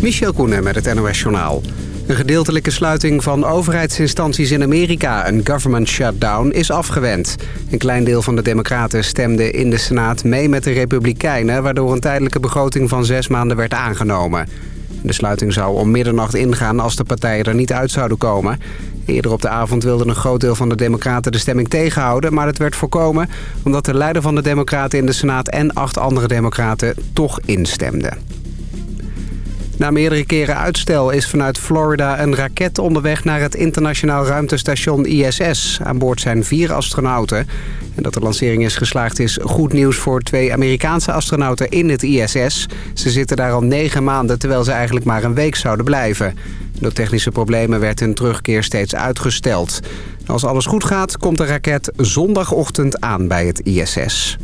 Michel Koenen met het NOS-journaal. Een gedeeltelijke sluiting van overheidsinstanties in Amerika, een government shutdown, is afgewend. Een klein deel van de democraten stemde in de Senaat mee met de republikeinen... waardoor een tijdelijke begroting van zes maanden werd aangenomen. De sluiting zou om middernacht ingaan als de partijen er niet uit zouden komen. Eerder op de avond wilde een groot deel van de democraten de stemming tegenhouden... maar het werd voorkomen omdat de leider van de democraten in de Senaat... en acht andere democraten toch instemden. Na meerdere keren uitstel is vanuit Florida een raket onderweg naar het internationaal ruimtestation ISS. Aan boord zijn vier astronauten. En dat de lancering is geslaagd is goed nieuws voor twee Amerikaanse astronauten in het ISS. Ze zitten daar al negen maanden terwijl ze eigenlijk maar een week zouden blijven. Door technische problemen werd hun terugkeer steeds uitgesteld. Als alles goed gaat komt de raket zondagochtend aan bij het ISS.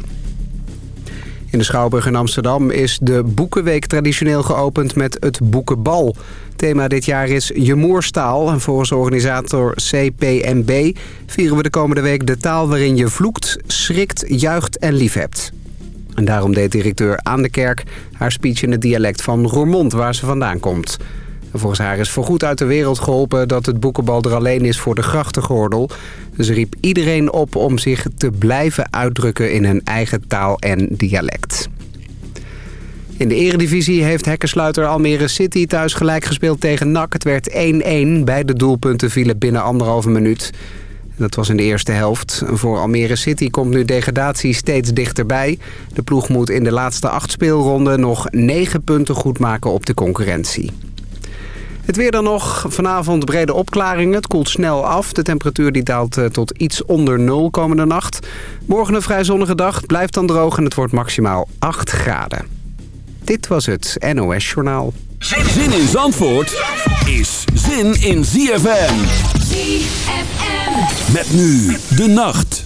In de Schouwburg in Amsterdam is de Boekenweek traditioneel geopend met het Boekenbal. Thema dit jaar is Je Moerstaal. En volgens organisator CPMB vieren we de komende week de taal waarin je vloekt, schrikt, juicht en liefhebt. En daarom deed directeur Aan de Kerk haar speech in het dialect van Roermond, waar ze vandaan komt. Volgens haar is voorgoed uit de wereld geholpen dat het boekenbal er alleen is voor de grachtengordel. Ze riep iedereen op om zich te blijven uitdrukken in hun eigen taal en dialect. In de eredivisie heeft hekkensluiter Almere City thuis gelijk gespeeld tegen NAC. Het werd 1-1. Beide doelpunten vielen binnen anderhalve minuut. Dat was in de eerste helft. Voor Almere City komt nu degradatie steeds dichterbij. De ploeg moet in de laatste acht speelronden nog negen punten goed maken op de concurrentie. Het weer dan nog. Vanavond brede opklaringen. Het koelt snel af. De temperatuur die daalt eh, tot iets onder nul komende nacht. Morgen een vrij zonnige dag. Het blijft dan droog en het wordt maximaal 8 graden. Dit was het NOS Journaal. Zin in Zandvoort is zin in ZFM. ZFM. Met nu de nacht.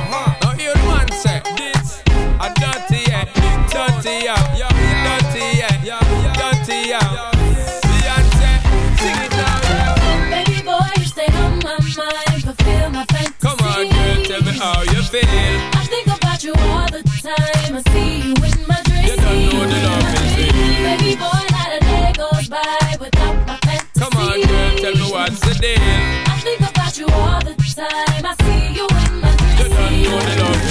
Me what's the deal. I think about you all the time. I see you in my dreams. You don't know the love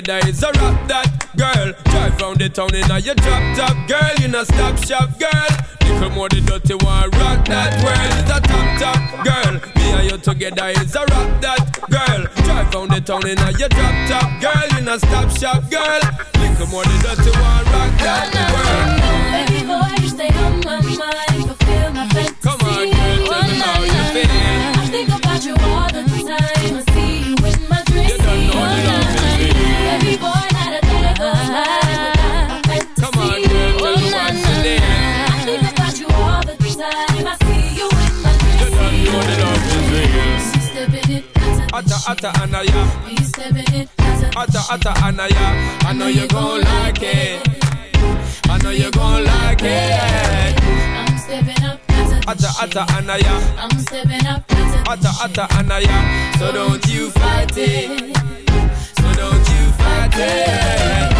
Together is a rap that girl. Drive round the town in a your drop top girl. You know stop shop girl. Little more the dirty one rock that world is a top top girl. Me and you together is a rap that girl. Drive round the town in a your drop top girl. You know stop shop girl. Little more the dirty one rock that world. Baby boy, you stay on my mind, fulfill my fantasy. Come on, girl, tell me how you oh, feel. I think about you all the time. I see you in my dreams. You don't know the love is Atta atta anaya, Please step in it, atta atta anaya. I know you gon' like it. I know you gon' like it. I'm stepping up, Atta atta anaya, I'm stepping up, atta atta anaya. So don't you fight it. So don't you fight it.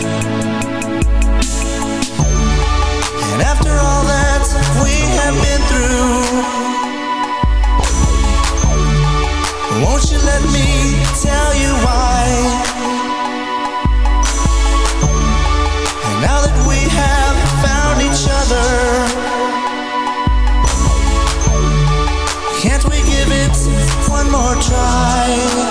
Won't you let me tell you why? And now that we have found each other, can't we give it one more try?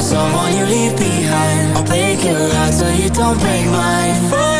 I'm someone you leave behind. I'll break your heart so you don't break mine